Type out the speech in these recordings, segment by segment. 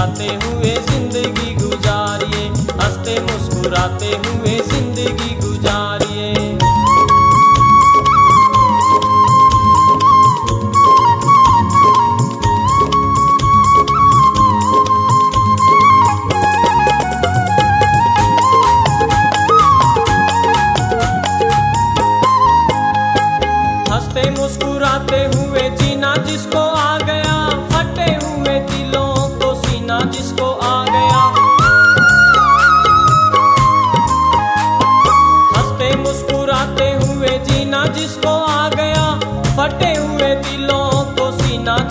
मुस्कुराते हुए ज़िंदगी गुजारिए। हँसते मुस्कुराते हुए ज़िंदगी गुजारिए। हँसते मुस्कुराते हुए जीना जिसको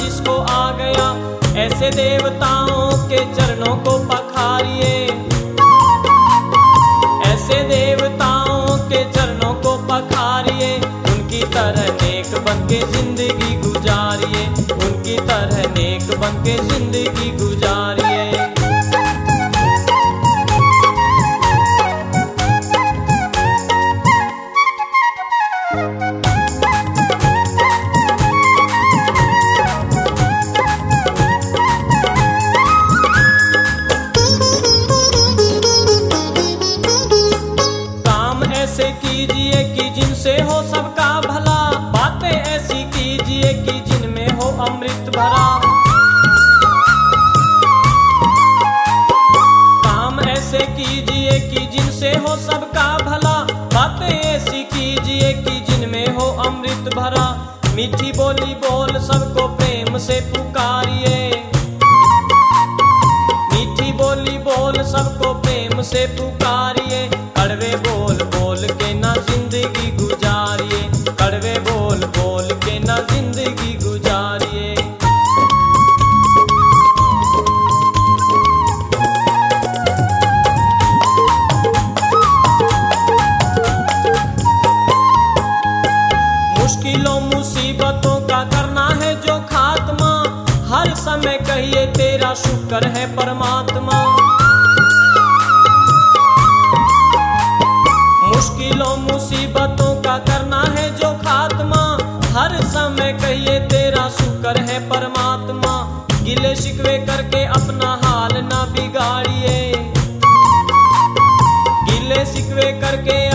जिसको आ गया, ऐसे देवताओं के चरणों को पखारिए। ऐसे देवताओं के चरणों को पखारिए। उनकी तरह नेक बन के ज़िंदगी गुजारिए। उनकी तरह नेक बन के ज़िंदगी गुजारिए। मीठी बोली बोल सबको प्रेम से पुकारिए। मीठी बोली बोल सबको प्रेम से पुकारिए। कड़वे बोल बोल के ना ज़िंदगी मुश्किलों, मुसीबतों का करना है जो खात्मा। हर समय कहिए तेरा शुक्र है परमात्मा। मुश्किलों, मुसीबतों का करना है जो खात्मा। हर समय कहिए तेरा शुक्र है परमात्मा। गिले शिकवे करके अपना हाल ना बिगाड़िए। गिले शिकवे करके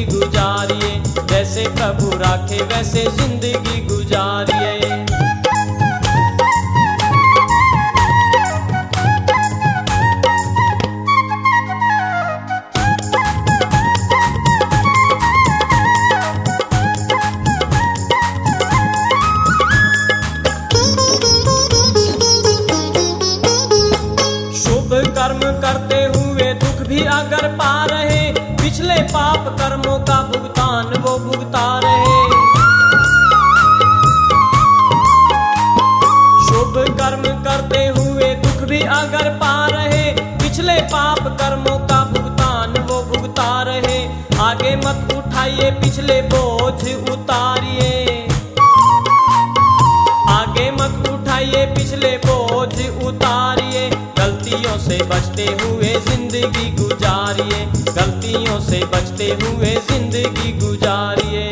ज़िंदगी गुजारिए, जैसे प्रभु राखे, वैसे ज़िंदगी गुजारिए। शुभ कर्म करते हुए दुख भी अगर पा रहे पिछले पाप कर्मों का भुगतान वो भुगता रहे। शुभ कर्म करते हुए दुख भी अगर पा रहे, पिछले पाप कर्मों का भुगतान वो भुगता रहे। आगे मत उठाइए, पिछले बोझ उतारिए। आगे मत उठाइए, पिछले बोझ उतारिए। गलतियों से बचते हुए ज़िंदगी गुजारिए। गलतियों से बचते हुए ज़िंदगी गुजारिए।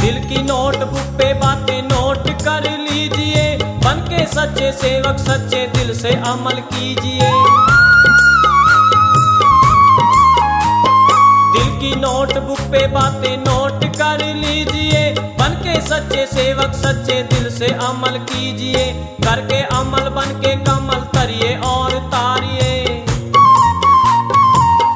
दिल की नोट कर लीजिए। बन के सच्चे सेवक सच्चे दिल से अमल कीजिए। की नोटबुक पे बातें नोट कर लीजिए। बन के सच्चे सेवक, सच्चे दिल से अमल कीजिए। करके अमल, बन के कमल तरिए और तारिए।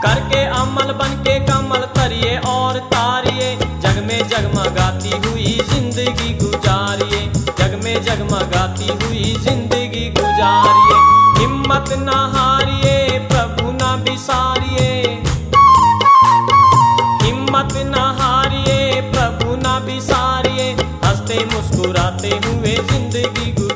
करके अमल, बन के कमल तरिए और तारिए। जग में जगमगाती हुई ज़िंदगी गुजारिए। जग में जगमगाती हुई ज़िंदगी गुजारिए। हिम्मत न बिसारिए सारिए हँसते मुस्कुराते हुए ज़िंदगी